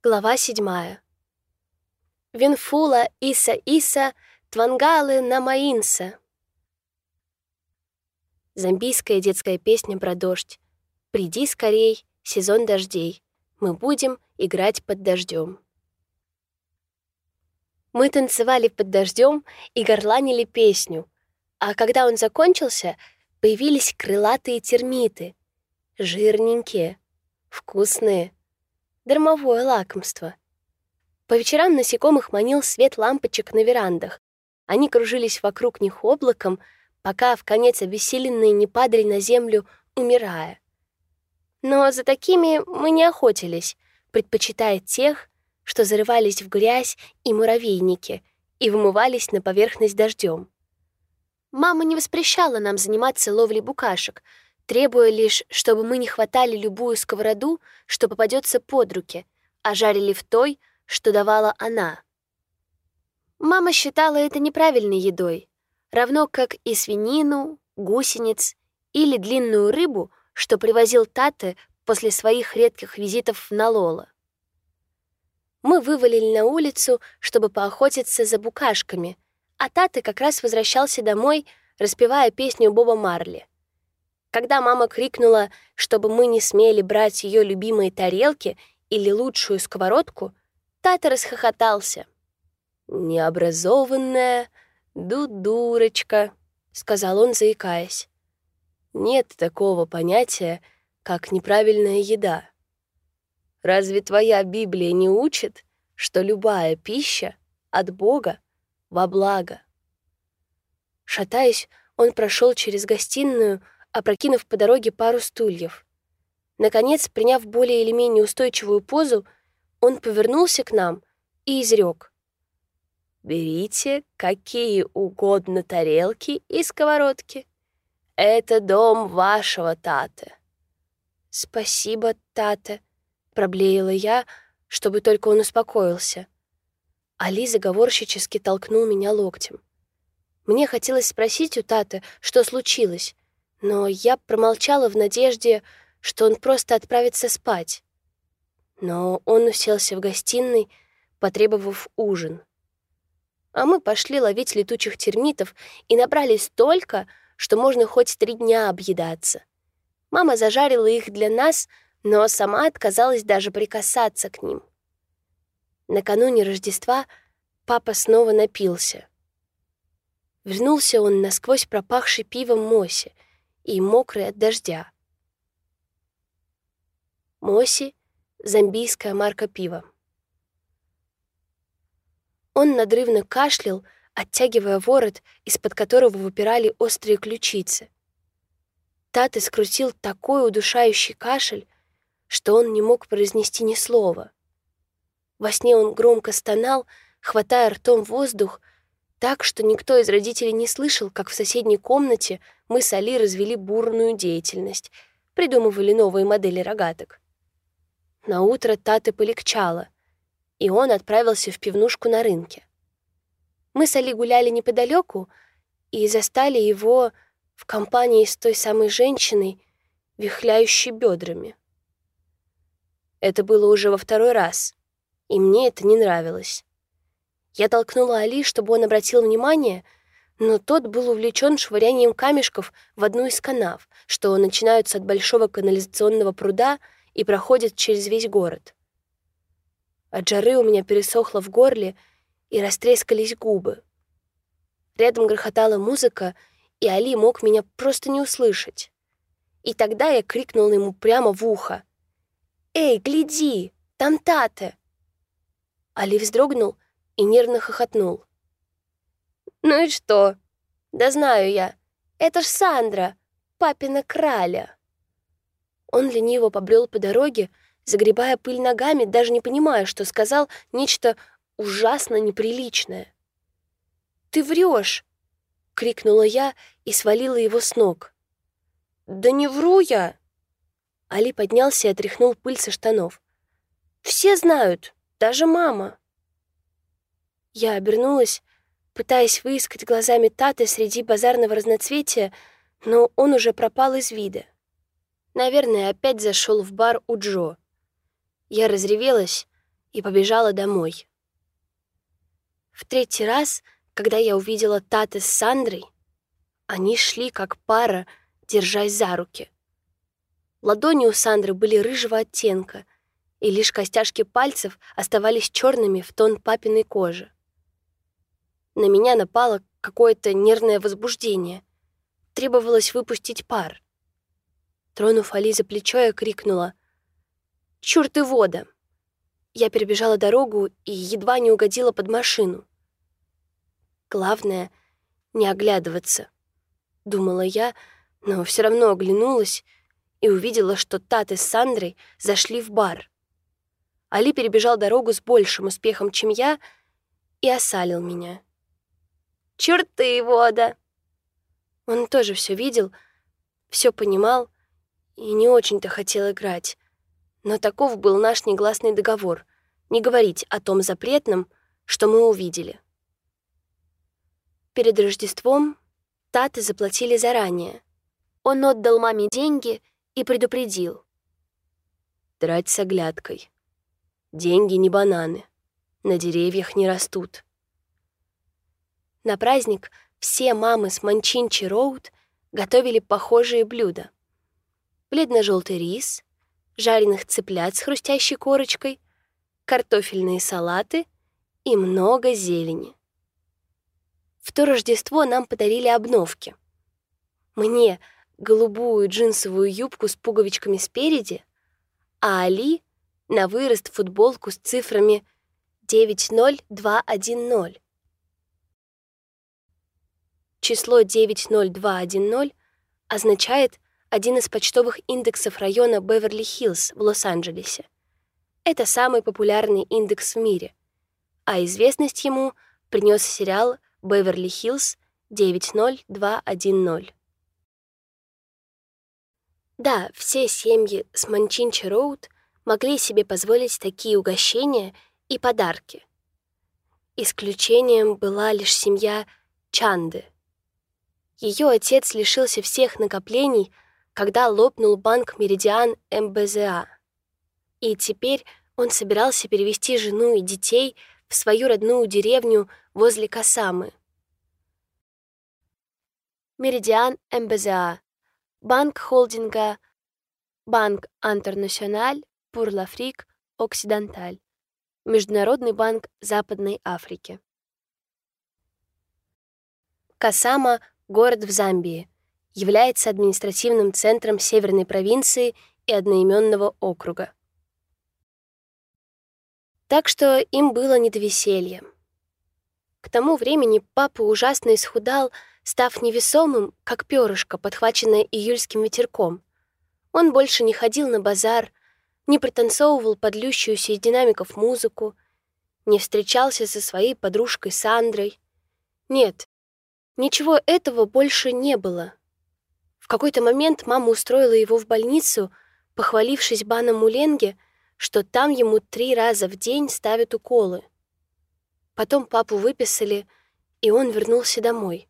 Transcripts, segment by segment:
Глава седьмая. Винфула Иса Иса Твангалы Намаинса. Замбийская детская песня про дождь. «Приди скорей, сезон дождей. Мы будем играть под дождем». Мы танцевали под дождем и горланили песню, а когда он закончился, появились крылатые термиты. Жирненькие, вкусные — дармовое лакомство. По вечерам насекомых манил свет лампочек на верандах. Они кружились вокруг них облаком, пока в конец обессиленные не падали на землю, умирая. Но за такими мы не охотились, предпочитая тех, что зарывались в грязь и муравейники и вымывались на поверхность дождем. Мама не воспрещала нам заниматься ловлей букашек — требуя лишь, чтобы мы не хватали любую сковороду, что попадется под руки, а жарили в той, что давала она. Мама считала это неправильной едой, равно как и свинину, гусениц или длинную рыбу, что привозил Таты после своих редких визитов в Налола. Мы вывалили на улицу, чтобы поохотиться за букашками, а Таты как раз возвращался домой, распевая песню Боба Марли — когда мама крикнула, чтобы мы не смели брать ее любимые тарелки или лучшую сковородку, Тата расхохотался. «Необразованная дудурочка», — сказал он, заикаясь. «Нет такого понятия, как неправильная еда. Разве твоя Библия не учит, что любая пища от Бога во благо?» Шатаясь, он прошел через гостиную, опрокинув по дороге пару стульев. Наконец, приняв более или менее устойчивую позу, он повернулся к нам и изрек. «Берите какие угодно тарелки и сковородки. Это дом вашего Таты». «Спасибо, Тата», — проблеяла я, чтобы только он успокоился. Али заговорщически толкнул меня локтем. Мне хотелось спросить у Таты, что случилось, но я промолчала в надежде, что он просто отправится спать. Но он уселся в гостиной, потребовав ужин. А мы пошли ловить летучих термитов и набрали столько, что можно хоть три дня объедаться. Мама зажарила их для нас, но сама отказалась даже прикасаться к ним. Накануне Рождества папа снова напился. Вернулся он насквозь пропахший пивом Мосе — и мокрый от дождя. Моси — замбийская марка пива. Он надрывно кашлял, оттягивая ворот, из-под которого выпирали острые ключицы. Таты скрутил такой удушающий кашель, что он не мог произнести ни слова. Во сне он громко стонал, хватая ртом воздух, так, что никто из родителей не слышал, как в соседней комнате мы с Али развели бурную деятельность, придумывали новые модели рогаток. На утро Таты полегчало, и он отправился в пивнушку на рынке. Мы с Али гуляли неподалеку и застали его в компании с той самой женщиной, вихляющей бедрами. Это было уже во второй раз, и мне это не нравилось. Я толкнула Али, чтобы он обратил внимание, но тот был увлечен швырянием камешков в одну из канав, что начинаются от большого канализационного пруда и проходят через весь город. От жары у меня пересохло в горле и растрескались губы. Рядом грохотала музыка, и Али мог меня просто не услышать. И тогда я крикнула ему прямо в ухо. «Эй, гляди! Там Тате!» Али вздрогнул — и нервно хохотнул. «Ну и что? Да знаю я. Это ж Сандра, папина краля». Он лениво побрел по дороге, загребая пыль ногами, даже не понимая, что сказал нечто ужасно неприличное. «Ты врешь!» — крикнула я и свалила его с ног. «Да не вру я!» Али поднялся и отряхнул пыль со штанов. «Все знают, даже мама!» Я обернулась, пытаясь выискать глазами Таты среди базарного разноцветия, но он уже пропал из вида. Наверное, опять зашел в бар у Джо. Я разревелась и побежала домой. В третий раз, когда я увидела Таты с Сандрой, они шли как пара, держась за руки. Ладони у Сандры были рыжего оттенка, и лишь костяшки пальцев оставались черными в тон папиной кожи. На меня напало какое-то нервное возбуждение. Требовалось выпустить пар. Тронув Али за плечо, я крикнула «Чёрт и вода!». Я перебежала дорогу и едва не угодила под машину. Главное — не оглядываться, думала я, но все равно оглянулась и увидела, что Таты с Сандрой зашли в бар. Али перебежал дорогу с большим успехом, чем я, и осалил меня. «Чёрт ты, вода!» Он тоже все видел, все понимал и не очень-то хотел играть. Но таков был наш негласный договор — не говорить о том запретном, что мы увидели. Перед Рождеством Таты заплатили заранее. Он отдал маме деньги и предупредил. «Трать с оглядкой. Деньги не бананы. На деревьях не растут». На праздник все мамы с Манчинчи Роуд готовили похожие блюда. Бледно-желтый рис, жареных цыплят с хрустящей корочкой, картофельные салаты и много зелени. В то Рождество нам подарили обновки. Мне — голубую джинсовую юбку с пуговичками спереди, а Али — на вырост футболку с цифрами 90210. Число 90210 означает один из почтовых индексов района Беверли-Хиллз в Лос-Анджелесе. Это самый популярный индекс в мире, а известность ему принес сериал Беверли-Хиллз 90210. Да, все семьи с Манчинчи-Роуд могли себе позволить такие угощения и подарки. Исключением была лишь семья Чанды — ее отец лишился всех накоплений, когда лопнул банк «Меридиан МБЗА». И теперь он собирался перевести жену и детей в свою родную деревню возле Касамы. Меридиан МБЗА. Банк холдинга Банк Интернациональ Пур Лафрик Оксиденталь. Международный банк Западной Африки. Касама город в Замбии, является административным центром северной провинции и одноименного округа. Так что им было не до веселья. К тому времени папа ужасно исхудал, став невесомым, как перышко, подхваченное июльским ветерком. Он больше не ходил на базар, не пританцовывал под лющуюся из динамиков музыку, не встречался со своей подружкой Сандрой. Нет, Ничего этого больше не было. В какой-то момент мама устроила его в больницу, похвалившись Баном Муленге, что там ему три раза в день ставят уколы. Потом папу выписали, и он вернулся домой.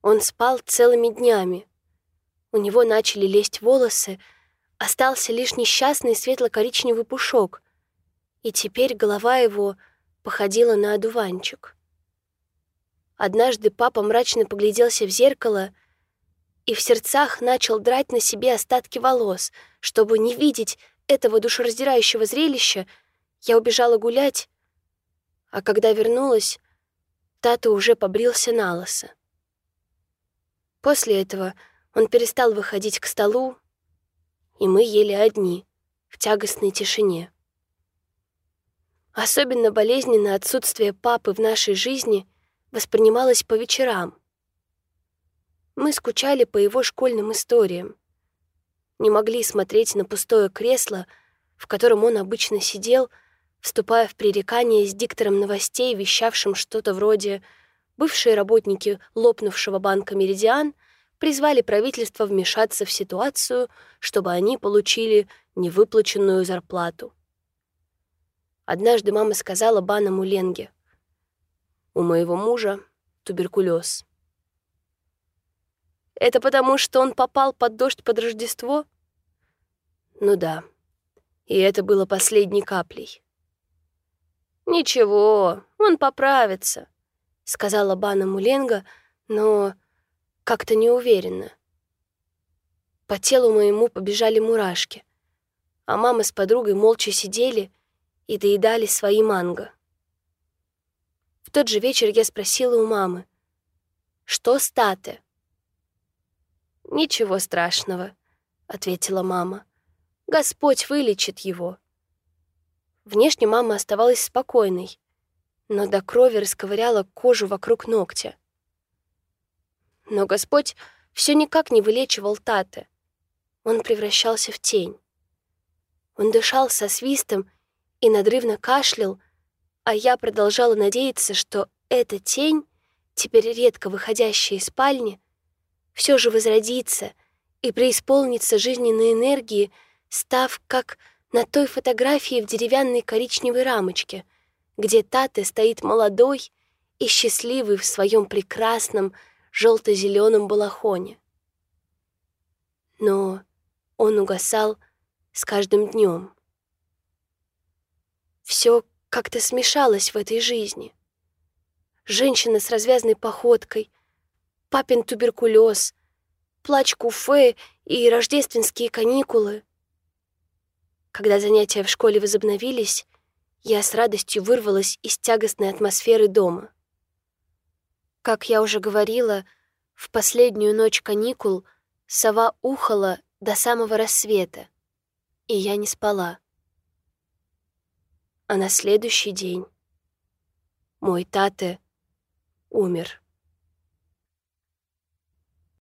Он спал целыми днями. У него начали лезть волосы, остался лишь несчастный светло-коричневый пушок, и теперь голова его походила на одуванчик. Однажды папа мрачно погляделся в зеркало и в сердцах начал драть на себе остатки волос. Чтобы не видеть этого душераздирающего зрелища, я убежала гулять, а когда вернулась, Тата уже побрился на лысо. После этого он перестал выходить к столу, и мы ели одни, в тягостной тишине. Особенно болезненно отсутствие папы в нашей жизни — воспринималось по вечерам. Мы скучали по его школьным историям. Не могли смотреть на пустое кресло, в котором он обычно сидел, вступая в пререкание с диктором новостей, вещавшим что-то вроде «Бывшие работники лопнувшего банка «Меридиан» призвали правительство вмешаться в ситуацию, чтобы они получили невыплаченную зарплату». Однажды мама сказала Банаму Ленге — у моего мужа туберкулез. Это потому, что он попал под дождь под Рождество? Ну да. И это было последней каплей. «Ничего, он поправится», — сказала Бана Муленга, но как-то неуверенно. По телу моему побежали мурашки, а мама с подругой молча сидели и доедали свои манго. Тот же вечер я спросила у мамы, что с Тате? «Ничего страшного», — ответила мама. «Господь вылечит его». Внешне мама оставалась спокойной, но до крови расковыряла кожу вокруг ногтя. Но Господь все никак не вылечивал Таты. Он превращался в тень. Он дышал со свистом и надрывно кашлял, а я продолжала надеяться, что эта тень, теперь редко выходящая из спальни, все же возродится и преисполнится жизненной энергии, став как на той фотографии в деревянной коричневой рамочке, где Тате стоит молодой и счастливый в своем прекрасном желто-зеленом балахоне. Но он угасал с каждым днем. Все как-то смешалось в этой жизни. Женщина с развязной походкой, папин туберкулез, плач куфе и рождественские каникулы — когда занятия в школе возобновились, я с радостью вырвалась из тягостной атмосферы дома. Как я уже говорила, в последнюю ночь каникул сова ухала до самого рассвета, и я не спала. А на следующий день мой тате умер.